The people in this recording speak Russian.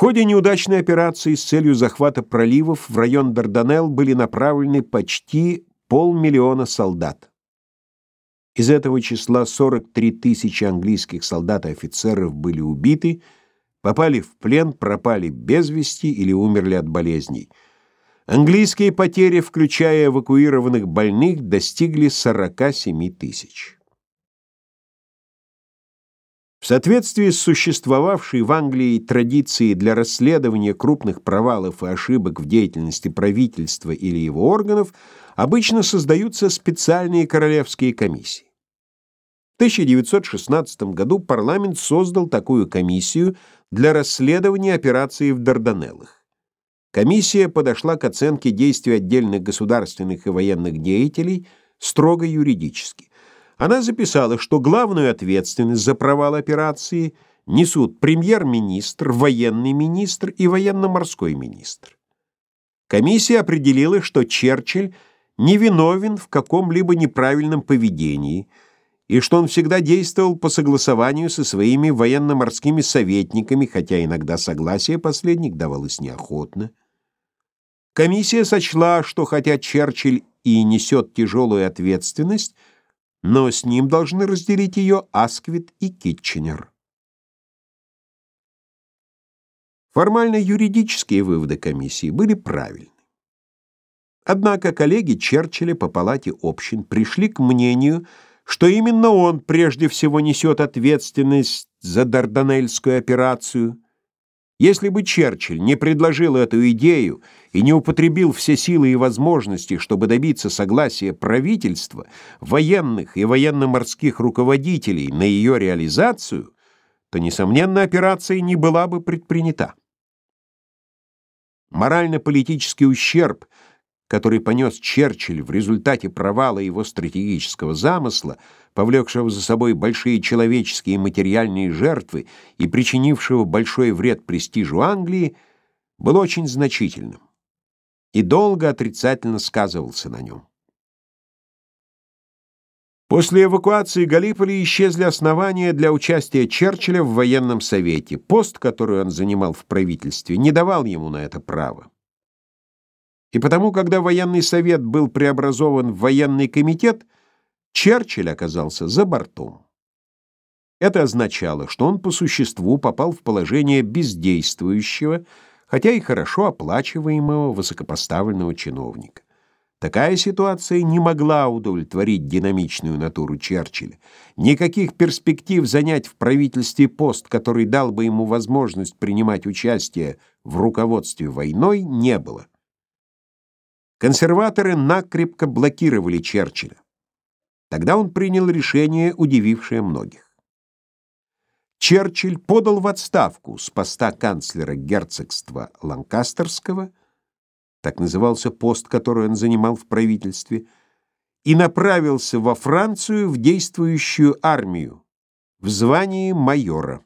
ходе неудачной операции с целью захвата проливов в район Дарданелл были направлены почти полмиллиона солдат. Из этого числа 43 тысячи английских солдат и офицеров были убиты, попали в плен, пропали без вести или умерли от болезней. Английские потери, включая эвакуированных больных, достигли 47 тысяч. Соответствии с существовавшей в Англии традицией для расследования крупных провалов и ошибок в деятельности правительства или его органов, обычно создаются специальные королевские комиссии. В 1916 году парламент создал такую комиссию для расследования операции в Дарданеллах. Комиссия подошла к оценке действий отдельных государственных и военных деятелей строго юридически. Она записала, что главную ответственность за провал операции несут премьер-министр, военный министр и военно-морской министр. Комиссия определила, что Черчилль невиновен в каком-либо неправильном поведении и что он всегда действовал по согласованию со своими военно-морскими советниками, хотя иногда согласие последних давалось неохотно. Комиссия сочла, что хотя Черчилль и несет тяжелую ответственность, но с ним должны разделить ее Асквит и Китченер. Формально юридические выводы комиссии были правильны. Однако коллеги Черчилля по палате общин пришли к мнению, что именно он прежде всего несет ответственность за Дарданельскую операцию – если бы Черчилль не предложил эту идею и не употребил все силы и возможности, чтобы добиться согласия правительства, военных и военно-морских руководителей на ее реализацию, то, несомненно, операция не была бы предпринята. Морально-политический ущерб, который понес Черчилль в результате провала его стратегического замысла, повлекшего за собой большие человеческие и материальные жертвы и причинившего большой вред престижу Англии, был очень значительным и долго отрицательно сказывался на нем. После эвакуации Галиполи исчезли основания для участия Черчилля в военном совете. Пост, который он занимал в правительстве, не давал ему на это права. И потому, когда военный совет был преобразован в военный комитет, Черчилль оказался за бортом. Это означало, что он по существу попал в положение бездействующего, хотя и хорошо оплачиваемого высокопоставленного чиновника. Такая ситуация не могла удовлетворить динамичную натуру Черчилля. Никаких перспектив занять в правительстве пост, который дал бы ему возможность принимать участие в руководстве войной, не было. Консерваторы накрепко блокировали Черчилля. Тогда он принял решение, удивившее многих. Черчилль подал в отставку с поста канцлера герцогства Ланкастерского, так назывался пост, который он занимал в правительстве, и направился во Францию в действующую армию в звании майора.